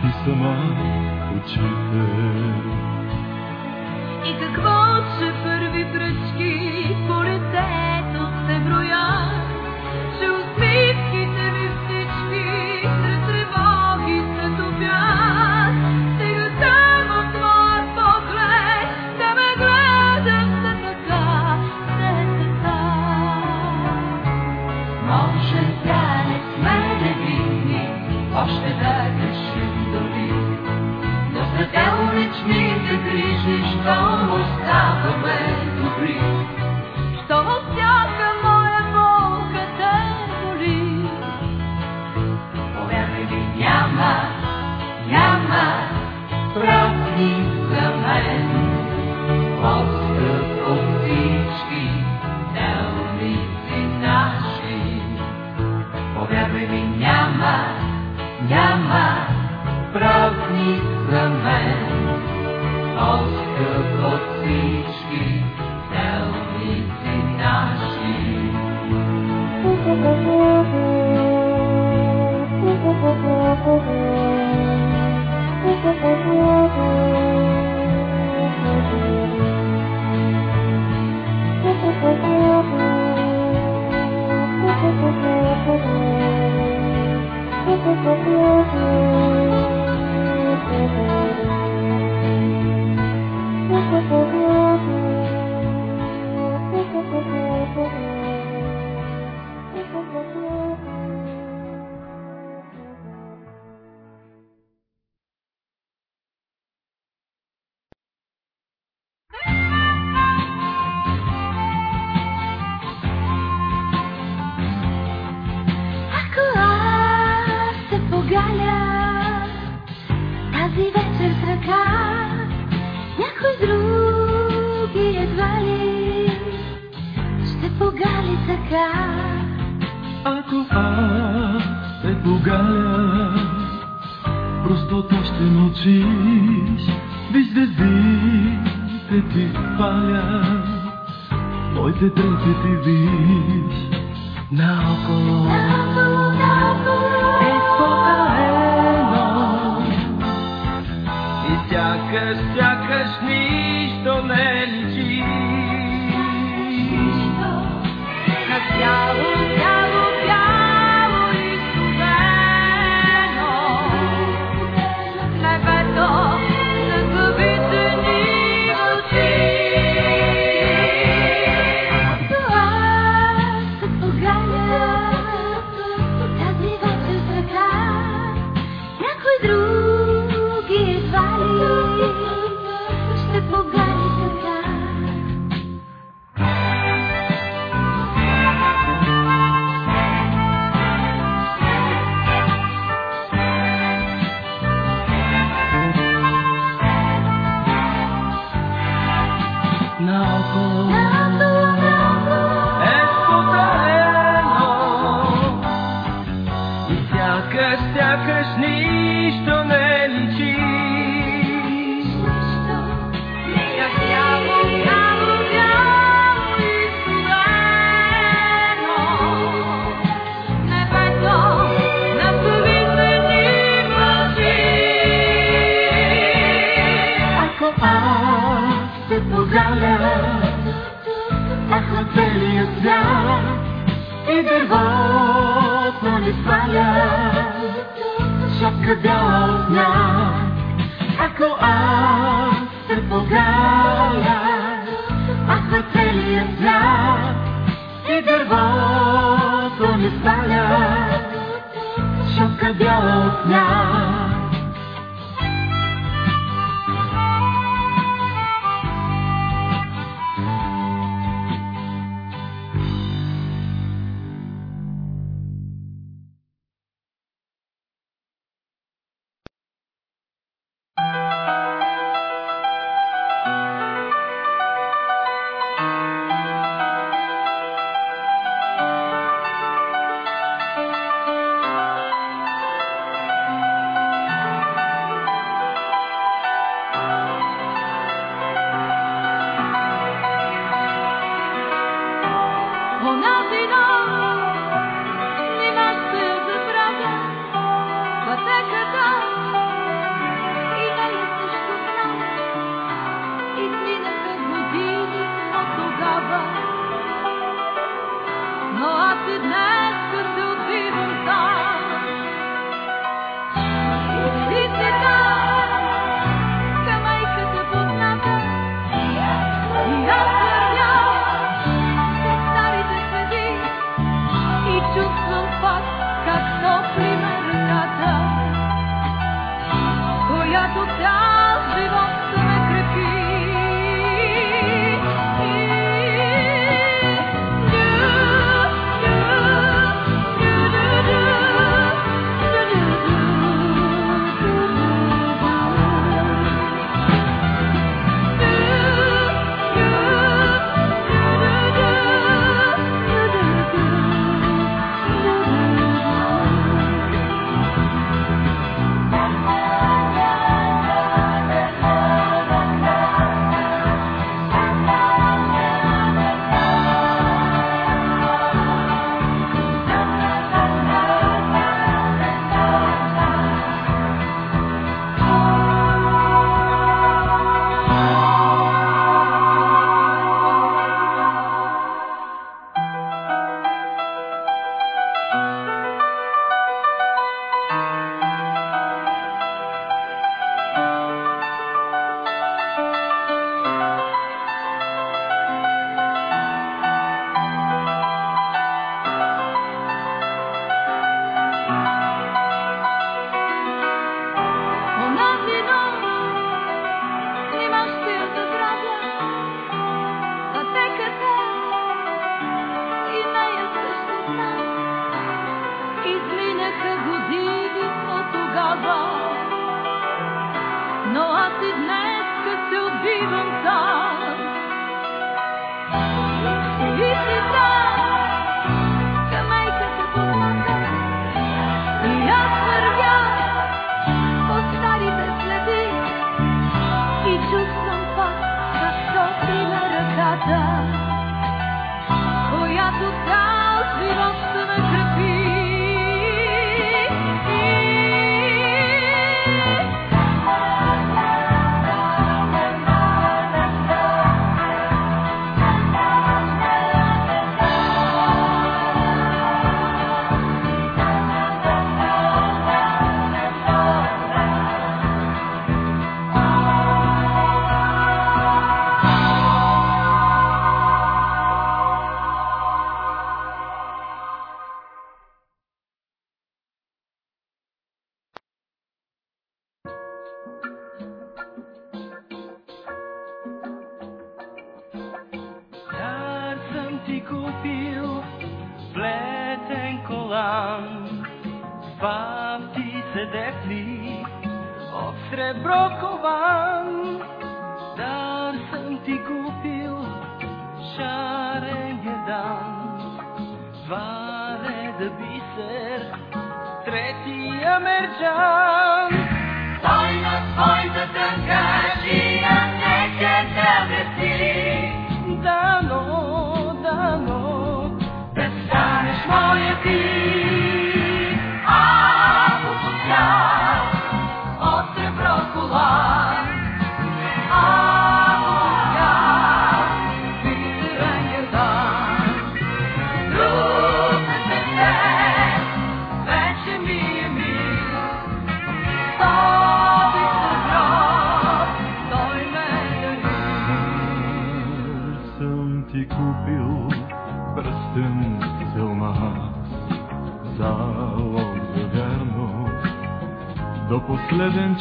ти сама очите. И какво, че първи пръчки полетето се броят, грижи, щом оставаме добри. що от всяка моя болка те боли. Повярвай ми, няма, няма празни за мен. Отскъп от всички делници наши. Повярвай ми, няма, няма празни погаля, просто то ще мълчиш. Виж звездите ти палят, моите трепети виж. Наоколо Наоколо, наоколо, Е спокойно И сякаш, сякаш нищо не личи знак. Ако аз се погаля, ако целият свят и дървото ни сваля, шапка бяла от.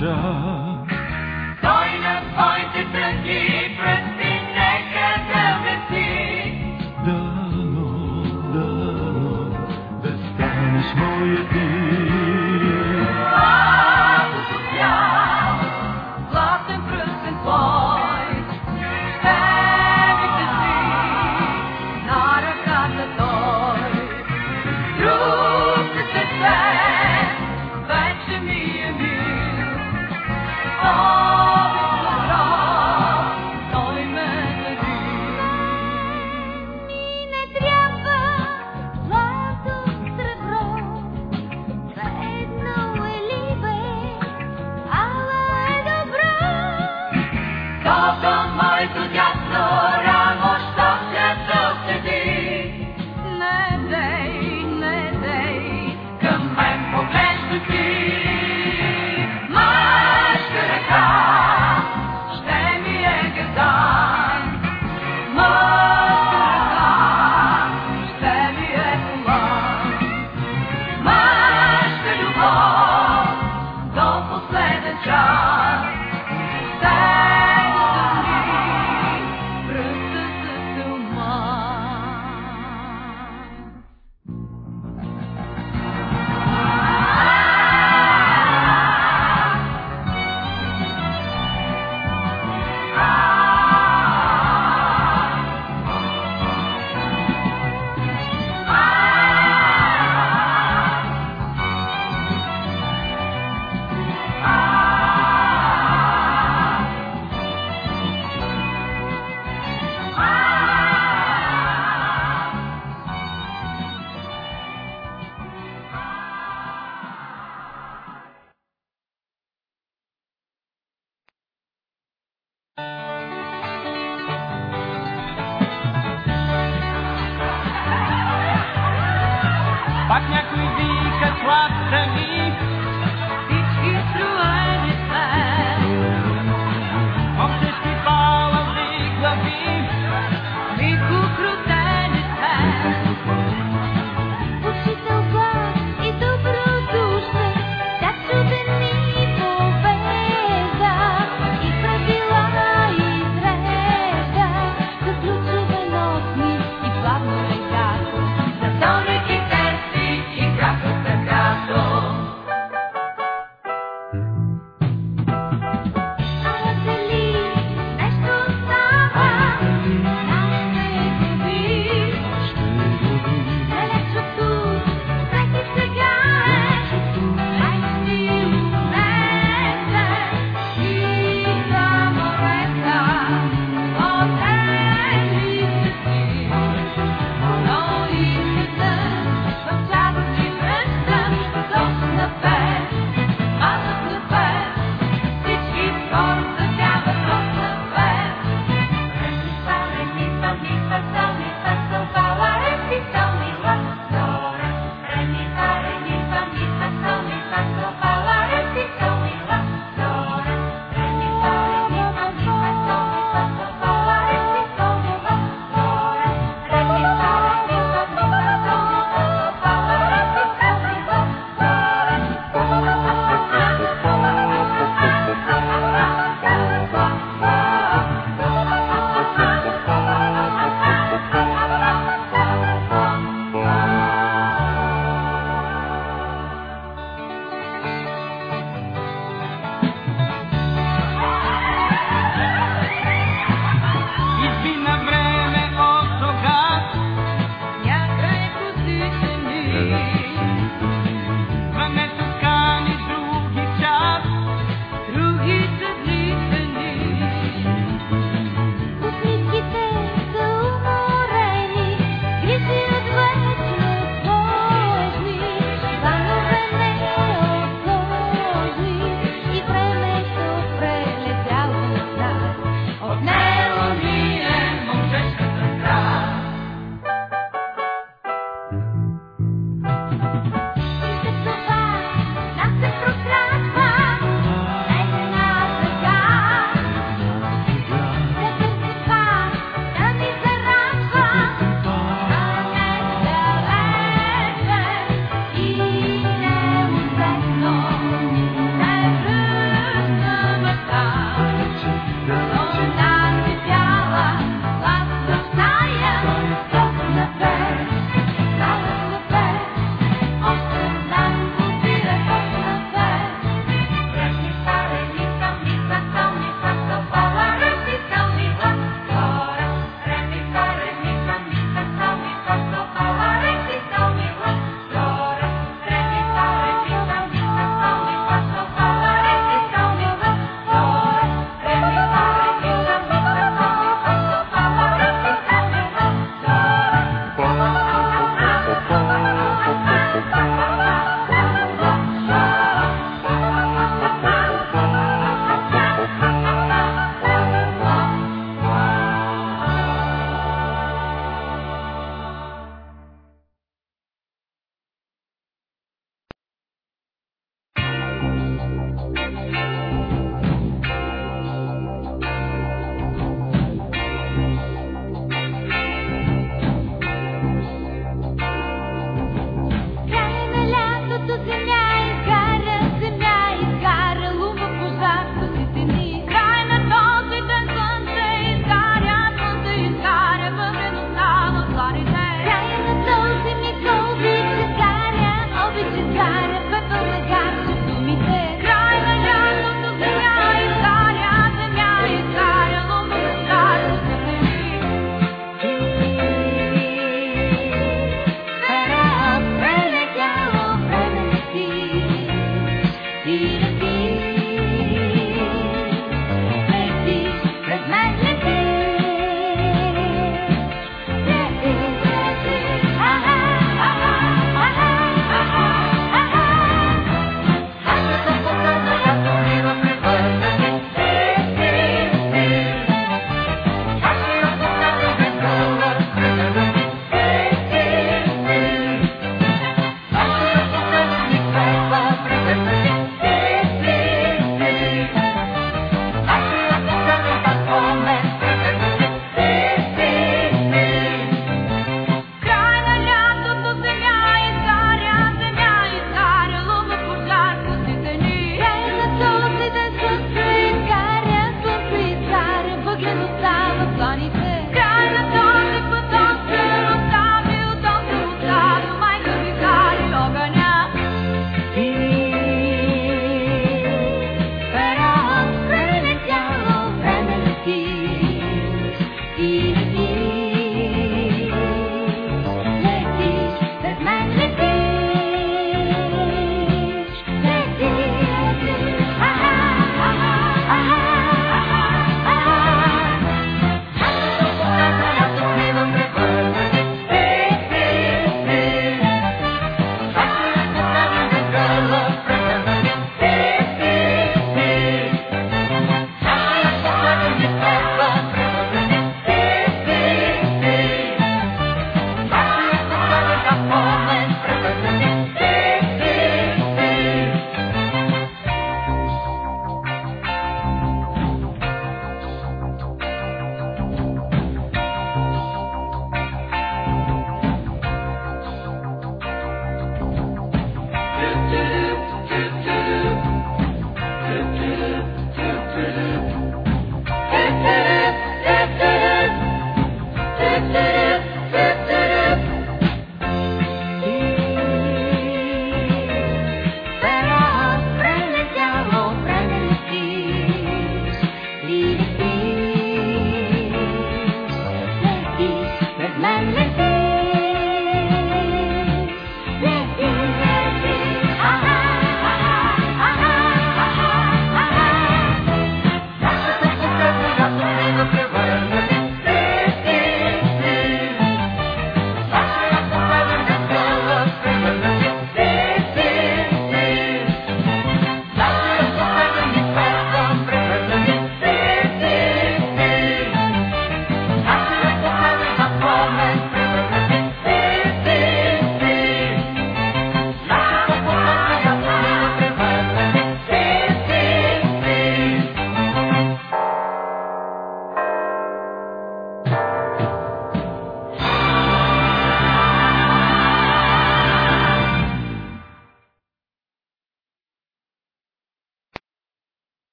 shine.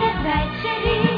вечери,